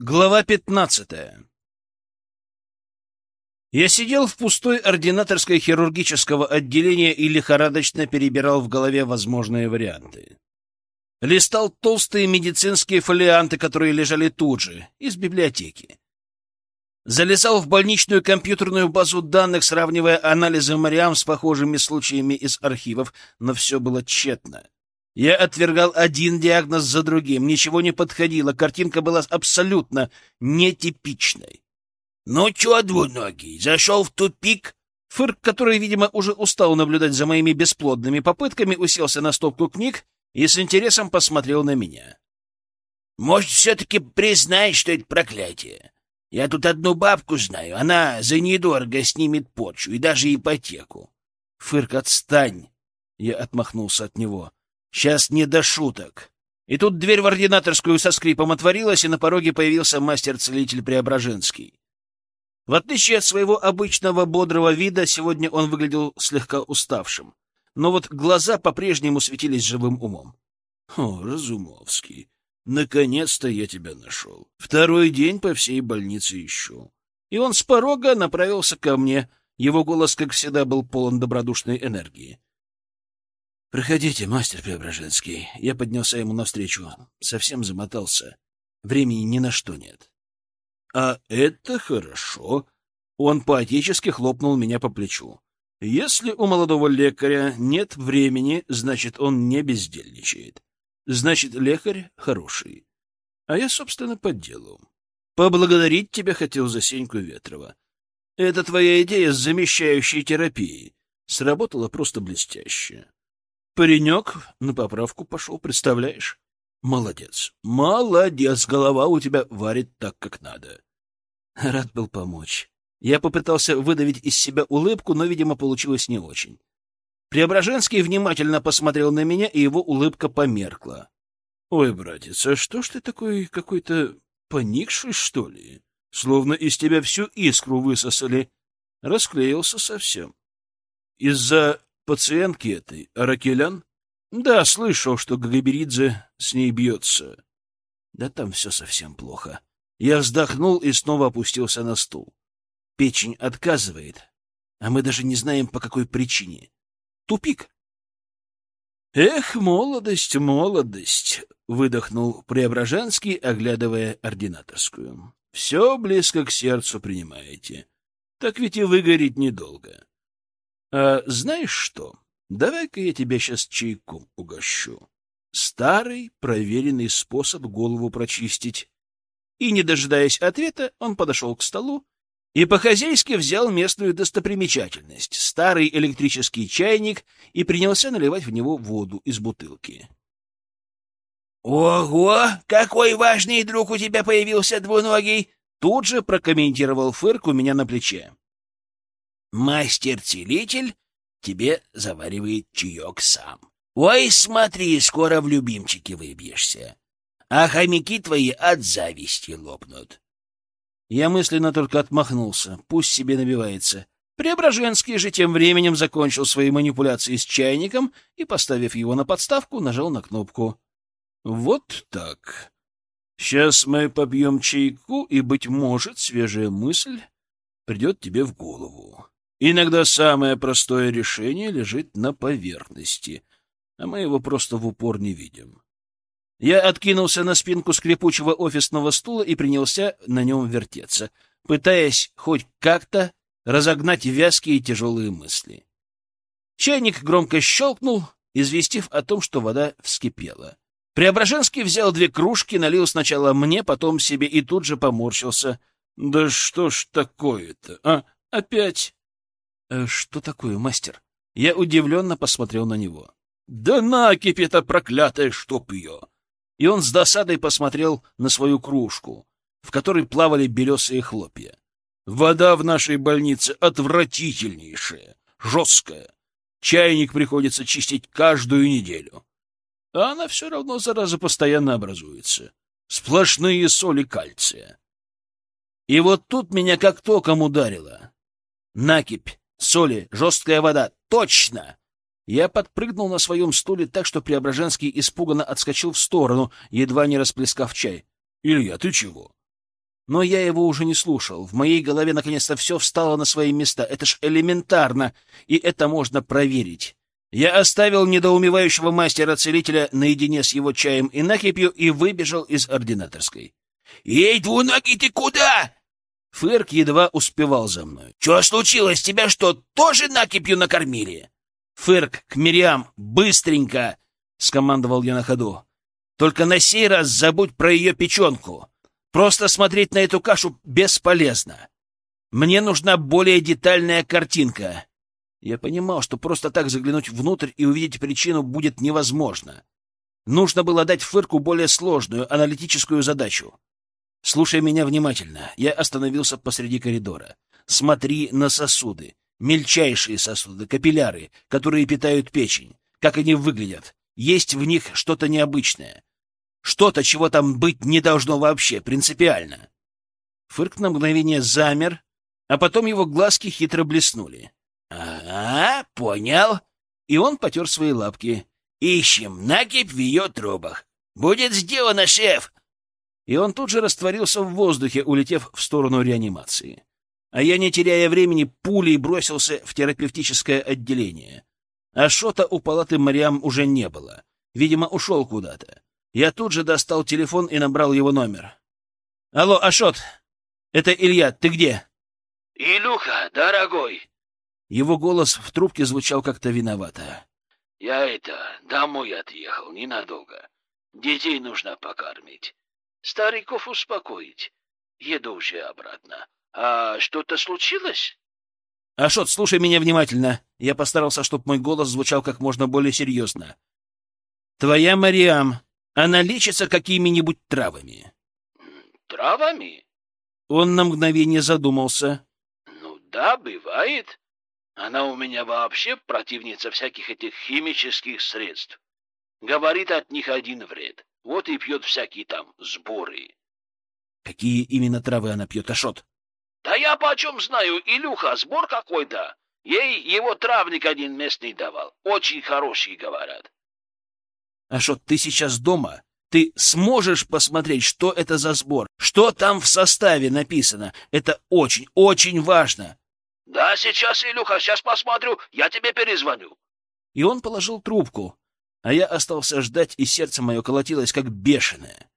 Глава пятнадцатая Я сидел в пустой ординаторской хирургического отделения и лихорадочно перебирал в голове возможные варианты. Листал толстые медицинские фолианты, которые лежали тут же, из библиотеки. Залезал в больничную компьютерную базу данных, сравнивая анализы Мариам с похожими случаями из архивов, но все было тщетно. Я отвергал один диагноз за другим, ничего не подходило, картинка была абсолютно нетипичной. — Ну чё, двуногий, зашел в тупик? Фырк, который, видимо, уже устал наблюдать за моими бесплодными попытками, уселся на стопку книг и с интересом посмотрел на меня. — Может, все-таки признаешь, что это проклятие? Я тут одну бабку знаю, она за недорого снимет почву и даже ипотеку. — Фырк, отстань! Я отмахнулся от него. Сейчас не до шуток. И тут дверь в ординаторскую со скрипом отворилась, и на пороге появился мастер-целитель Преображенский. В отличие от своего обычного бодрого вида, сегодня он выглядел слегка уставшим. Но вот глаза по-прежнему светились живым умом. — О, Разумовский, наконец-то я тебя нашел. Второй день по всей больнице ищу. И он с порога направился ко мне. Его голос, как всегда, был полон добродушной энергии. «Проходите, мастер Преображенский». Я поднялся ему навстречу. Совсем замотался. Времени ни на что нет. «А это хорошо». Он поотечески хлопнул меня по плечу. «Если у молодого лекаря нет времени, значит, он не бездельничает. Значит, лекарь хороший. А я, собственно, по делу. Поблагодарить тебя хотел за Сеньку Ветрова. Это твоя идея с замещающей терапией. Сработала просто блестяще. Паренек на поправку пошел, представляешь? Молодец. Молодец, голова у тебя варит так, как надо. Рад был помочь. Я попытался выдавить из себя улыбку, но, видимо, получилось не очень. Преображенский внимательно посмотрел на меня, и его улыбка померкла. — Ой, братец, а что ж ты такой какой-то поникший, что ли? Словно из тебя всю искру высосали. Расклеился совсем. Из-за пациентки этой, Аракелян? Да, слышал, что Гагаберидзе с ней бьется. Да там все совсем плохо. Я вздохнул и снова опустился на стул. Печень отказывает, а мы даже не знаем, по какой причине. Тупик. Эх, молодость, молодость, выдохнул Преображенский, оглядывая ординаторскую. Все близко к сердцу принимаете. Так ведь и выгореть недолго. А знаешь что? Давай-ка я тебя сейчас чайком угощу. Старый, проверенный способ голову прочистить. И, не дожидаясь ответа, он подошел к столу и по-хозяйски взял местную достопримечательность — старый электрический чайник и принялся наливать в него воду из бутылки. — Ого! Какой важный друг у тебя появился, двуногий! Тут же прокомментировал Фырк у меня на плече. Мастер-целитель тебе заваривает чаек сам. Ой, смотри, скоро в любимчики выбьешься. А хомяки твои от зависти лопнут. Я мысленно только отмахнулся. Пусть себе набивается. Преображенский же тем временем закончил свои манипуляции с чайником и, поставив его на подставку, нажал на кнопку. Вот так. Сейчас мы побьем чайку, и, быть может, свежая мысль придет тебе в голову. Иногда самое простое решение лежит на поверхности, а мы его просто в упор не видим. Я откинулся на спинку скрипучего офисного стула и принялся на нем вертеться, пытаясь хоть как-то разогнать вязкие и тяжелые мысли. Чайник громко щелкнул, известив о том, что вода вскипела. Преображенский взял две кружки, налил сначала мне, потом себе и тут же поморщился. — Да что ж такое-то, а? Опять? «Э, что такое, мастер? Я удивленно посмотрел на него. Да накипь это проклятая, чтоб ее! И он с досадой посмотрел на свою кружку, в которой плавали белесые хлопья. Вода в нашей больнице отвратительнейшая, жесткая. Чайник приходится чистить каждую неделю. А она все равно, зараза, постоянно образуется. Сплошные соли кальция. И вот тут меня как током ударило. Накипь соли, жесткая вода. Точно! Я подпрыгнул на своем стуле так, что Преображенский испуганно отскочил в сторону, едва не расплескав чай. — Илья, ты чего? Но я его уже не слушал. В моей голове наконец-то все встало на свои места. Это ж элементарно, и это можно проверить. Я оставил недоумевающего мастера-целителя наедине с его чаем и накипью и выбежал из ординаторской. «Эй, двуногий, ты куда?» Фырк едва успевал за мной. «Что случилось? Тебя что, тоже накипью накормили?» «Фырк, к Мириам, быстренько!» — скомандовал я на ходу. «Только на сей раз забудь про ее печенку. Просто смотреть на эту кашу бесполезно. Мне нужна более детальная картинка». Я понимал, что просто так заглянуть внутрь и увидеть причину будет невозможно. Нужно было дать Фырку более сложную аналитическую задачу. Слушай меня внимательно. Я остановился посреди коридора. Смотри на сосуды. Мельчайшие сосуды, капилляры, которые питают печень. Как они выглядят. Есть в них что-то необычное. Что-то, чего там быть не должно вообще, принципиально. Фырк на мгновение замер, а потом его глазки хитро блеснули. — Ага, понял. И он потер свои лапки. — Ищем накипь в ее трубах. Будет сделано, шеф! И он тут же растворился в воздухе, улетев в сторону реанимации. А я, не теряя времени, пулей бросился в терапевтическое отделение. Ашота у палаты Мариам уже не было. Видимо, ушел куда-то. Я тут же достал телефон и набрал его номер. «Алло, Ашот! Это Илья, ты где?» «Илюха, дорогой!» Его голос в трубке звучал как-то виновато. «Я это, домой отъехал ненадолго. Детей нужно покормить. Стариков успокоить. Еду уже обратно. А что-то случилось?» «Ашот, слушай меня внимательно!» Я постарался, чтобы мой голос звучал как можно более серьезно. «Твоя Мариам, она лечится какими-нибудь травами?» «Травами?» Он на мгновение задумался. «Ну да, бывает. Она у меня вообще противница всяких этих химических средств. Говорит, от них один вред. Вот и пьет всякие там сборы». «Какие именно травы она пьет, Ашот?» Да я почем знаю, Илюха, сбор какой-то. Ей его травник один местный давал. Очень хороший, говорят. А что, ты сейчас дома? Ты сможешь посмотреть, что это за сбор? Что там в составе написано? Это очень, очень важно. Да, сейчас, Илюха, сейчас посмотрю. Я тебе перезвоню. И он положил трубку, а я остался ждать, и сердце мое колотилось, как бешеное.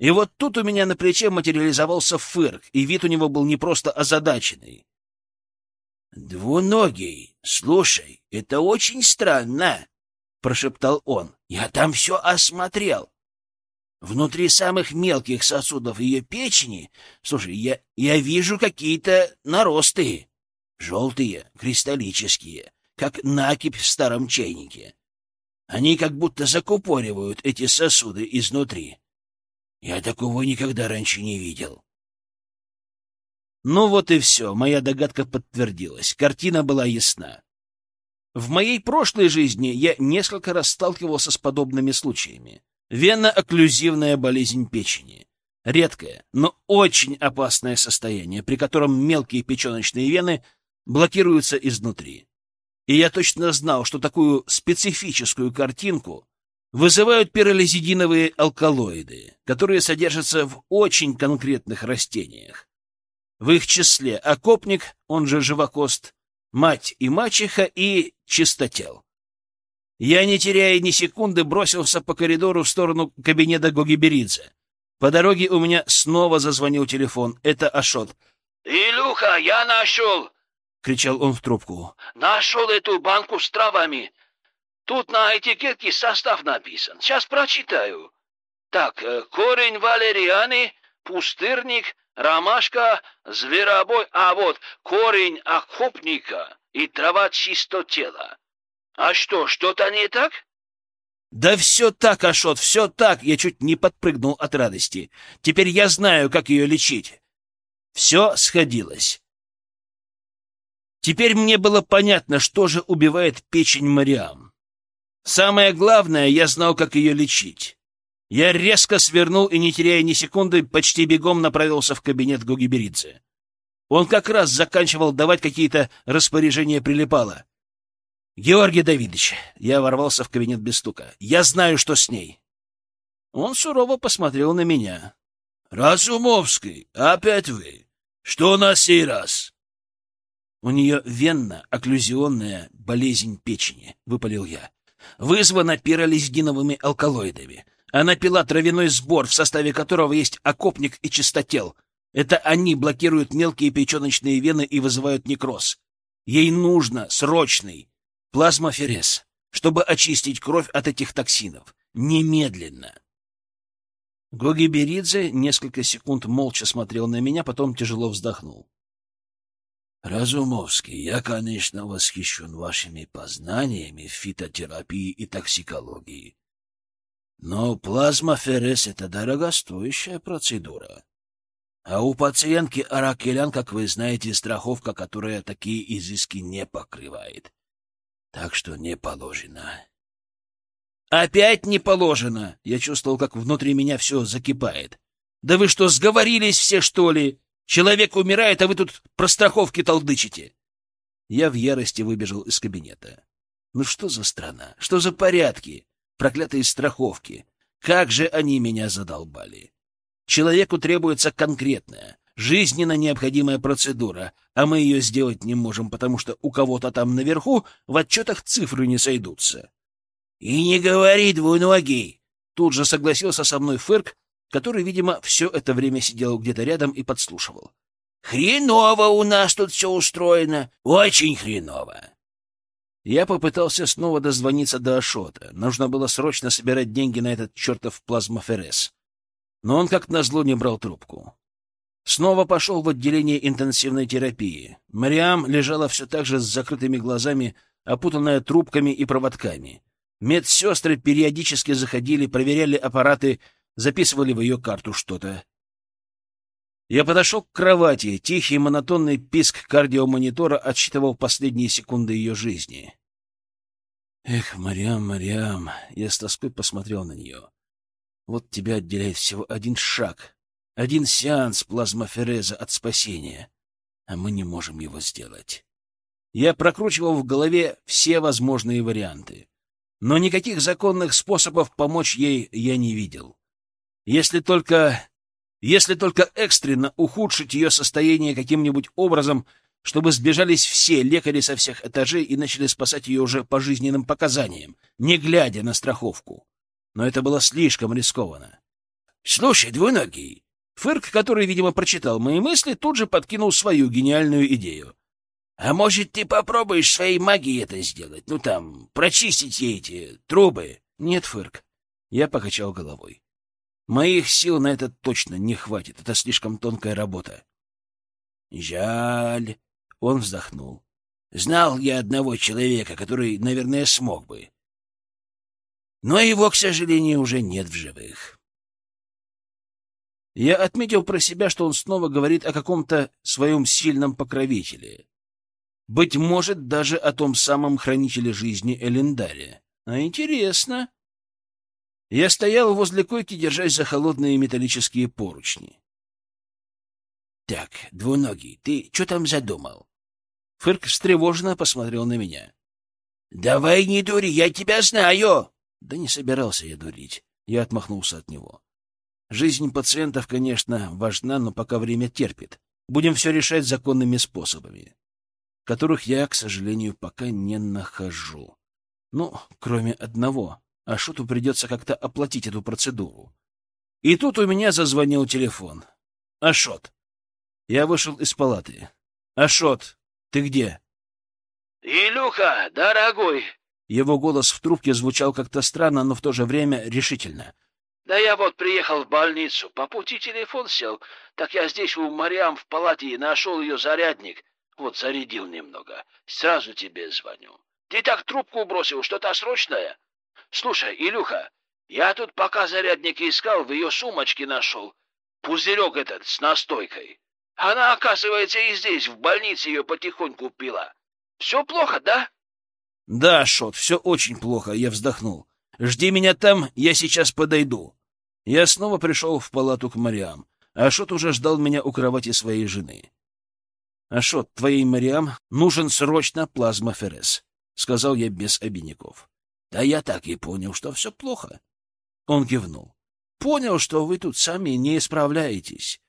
И вот тут у меня на плече материализовался фырк, и вид у него был не просто озадаченный. «Двуногий, слушай, это очень странно», — прошептал он. «Я там все осмотрел. Внутри самых мелких сосудов ее печени, слушай, я, я вижу какие-то наросты, желтые, кристаллические, как накипь в старом чайнике. Они как будто закупоривают эти сосуды изнутри. Я такого никогда раньше не видел. Ну вот и все, моя догадка подтвердилась. Картина была ясна. В моей прошлой жизни я несколько раз сталкивался с подобными случаями. Венно-окклюзивная болезнь печени. Редкое, но очень опасное состояние, при котором мелкие печеночные вены блокируются изнутри. И я точно знал, что такую специфическую картинку вызывают пиролизидиновые алкалоиды, которые содержатся в очень конкретных растениях. В их числе окопник, он же живокост, мать и мачеха и чистотел. Я, не теряя ни секунды, бросился по коридору в сторону кабинета Гогиберидзе. По дороге у меня снова зазвонил телефон. Это Ашот. «Илюха, я нашел!» — кричал он в трубку. «Нашел эту банку с травами. Тут на этикетке состав написан. Сейчас прочитаю. Так, э, корень валерианы, пустырник, ромашка, зверобой, а вот корень окопника и трава чистотела. А что, что-то не так? Да все так, Ашот, все так. Я чуть не подпрыгнул от радости. Теперь я знаю, как ее лечить. Все сходилось. Теперь мне было понятно, что же убивает печень Мариам. Самое главное, я знал, как ее лечить. Я резко свернул и, не теряя ни секунды, почти бегом направился в кабинет Гогиберидзе. Он как раз заканчивал давать какие-то распоряжения прилипала. «Георгий Давидович», — я ворвался в кабинет без стука, — «я знаю, что с ней». Он сурово посмотрел на меня. Разумовский, опять вы? Что на сей раз? У нее венно-окклюзионная болезнь печени, — выпалил я. Вызвана пиролиздиновыми алкалоидами. Она пила травяной сбор, в составе которого есть окопник и чистотел. Это они блокируют мелкие печеночные вены и вызывают некроз. Ей нужно срочный плазмоферез, чтобы очистить кровь от этих токсинов. Немедленно. Гоги Беридзе несколько секунд молча смотрел на меня, потом тяжело вздохнул. Разумовский, я, конечно, восхищен вашими познаниями в фитотерапии и токсикологии. Но плазмоферез — это дорогостоящая процедура. А у пациентки Аракелян, как вы знаете, страховка, которая такие изыски не покрывает. Так что не положено. Опять не положено! Я чувствовал, как внутри меня все закипает. Да вы что, сговорились все, что ли? Человек умирает, а вы тут про страховки толдычите. Я в ярости выбежал из кабинета. Ну что за страна? Что за порядки? Проклятые страховки. Как же они меня задолбали. Человеку требуется конкретная, жизненно необходимая процедура, а мы ее сделать не можем, потому что у кого-то там наверху в отчетах цифры не сойдутся. — И не говори, двуногий! Тут же согласился со мной Фырк, который, видимо, все это время сидел где-то рядом и подслушивал. — Хреново у нас тут все устроено, очень хреново. Я попытался снова дозвониться до Ашота. Нужно было срочно собирать деньги на этот чертов плазмоферез. Но он, как назло, не брал трубку. Снова пошел в отделение интенсивной терапии. Мариам лежала все так же с закрытыми глазами, опутанная трубками и проводками. Медсестры периодически заходили, проверяли аппараты, записывали в ее карту что-то. Я подошел к кровати. Тихий монотонный писк кардиомонитора отсчитывал последние секунды ее жизни. Эх, Мариам, Мариам, я с тоской посмотрел на нее. Вот тебя отделяет всего один шаг, один сеанс плазмофереза от спасения, а мы не можем его сделать. Я прокручивал в голове все возможные варианты но никаких законных способов помочь ей я не видел. Если только... Если только экстренно ухудшить ее состояние каким-нибудь образом, чтобы сбежались все лекари со всех этажей и начали спасать ее уже по жизненным показаниям, не глядя на страховку. Но это было слишком рискованно. — Слушай, двуногий! Фырк, который, видимо, прочитал мои мысли, тут же подкинул свою гениальную идею. А может, ты попробуешь своей магией это сделать? Ну, там, прочистить ей эти трубы? Нет, Фырк. Я покачал головой. Моих сил на это точно не хватит. Это слишком тонкая работа. Жаль. Он вздохнул. Знал я одного человека, который, наверное, смог бы. Но его, к сожалению, уже нет в живых. Я отметил про себя, что он снова говорит о каком-то своем сильном покровителе. Быть может, даже о том самом хранителе жизни Элендаре. А интересно. Я стоял возле койки, держась за холодные металлические поручни. — Так, двуногий, ты что там задумал? Фырк встревоженно посмотрел на меня. — Давай не дури, я тебя знаю! Да не собирался я дурить. Я отмахнулся от него. Жизнь пациентов, конечно, важна, но пока время терпит. Будем все решать законными способами которых я, к сожалению, пока не нахожу. Ну, кроме одного. Ашоту придется как-то оплатить эту процедуру. И тут у меня зазвонил телефон. Ашот. Я вышел из палаты. Ашот, ты где? Илюха, дорогой. Его голос в трубке звучал как-то странно, но в то же время решительно. Да я вот приехал в больницу. По пути телефон сел. Так я здесь у Мариам в палате и нашел ее зарядник. Вот зарядил немного. Сразу тебе звоню. Ты так трубку бросил, что-то срочное? Слушай, Илюха, я тут пока зарядник искал, в ее сумочке нашел. Пузырек этот с настойкой. Она, оказывается, и здесь, в больнице ее потихоньку пила. Все плохо, да? Да, Шот, все очень плохо, я вздохнул. Жди меня там, я сейчас подойду. Я снова пришел в палату к Мариам, а Шот уже ждал меня у кровати своей жены. Ашот, твоей Мариам нужен срочно плазмоферез, — сказал я без обиняков. — Да я так и понял, что все плохо. Он кивнул. Понял, что вы тут сами не справляетесь.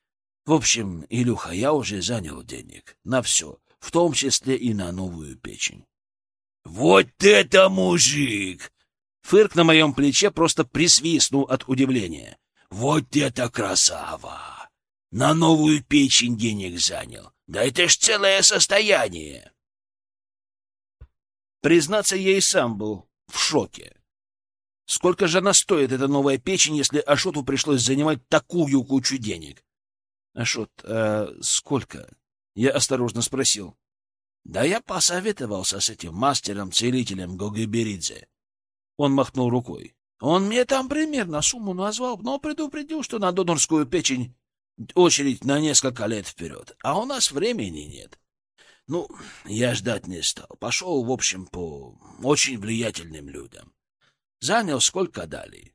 В общем, Илюха, я уже занял денег на все, в том числе и на новую печень. «Вот это мужик!» Фырк на моем плече просто присвистнул от удивления. «Вот это красава! На новую печень денег занял. Да это ж целое состояние!» Признаться, я и сам был в шоке. Сколько же она стоит, эта новая печень, если Ашоту пришлось занимать такую кучу денег? Ашот, а сколько? Я осторожно спросил. Да я посоветовался с этим мастером-целителем Гогиберидзе. Он махнул рукой. Он мне там примерно сумму назвал, но предупредил, что на донорскую печень очередь на несколько лет вперед, а у нас времени нет. Ну, я ждать не стал. Пошел, в общем, по очень влиятельным людям. Занял сколько дали,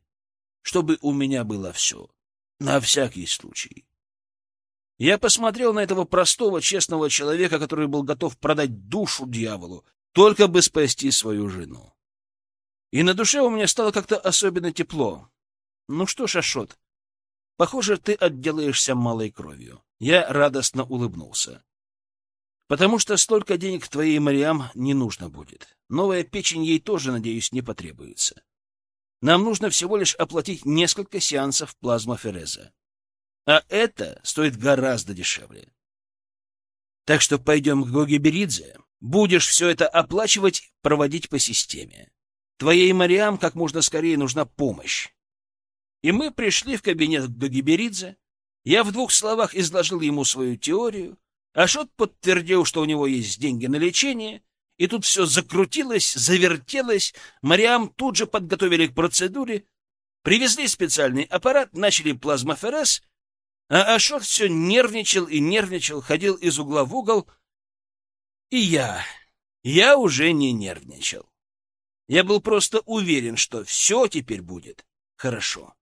чтобы у меня было все, на всякий случай. Я посмотрел на этого простого, честного человека, который был готов продать душу дьяволу, только бы спасти свою жену. И на душе у меня стало как-то особенно тепло. Ну что ж, Ашот, похоже, ты отделаешься малой кровью. Я радостно улыбнулся. Потому что столько денег твоей Мариам не нужно будет. Новая печень ей тоже, надеюсь, не потребуется. Нам нужно всего лишь оплатить несколько сеансов плазмофереза. А это стоит гораздо дешевле. Так что пойдем к Гоге Беридзе. Будешь все это оплачивать, проводить по системе. Твоей Мариам как можно скорее нужна помощь. И мы пришли в кабинет к Гогиберидзе. Я в двух словах изложил ему свою теорию. Ашот подтвердил, что у него есть деньги на лечение, и тут все закрутилось, завертелось. Мариам тут же подготовили к процедуре, привезли специальный аппарат, начали плазмоферез, а Ашот все нервничал и нервничал, ходил из угла в угол. И я, я уже не нервничал. Я был просто уверен, что все теперь будет хорошо.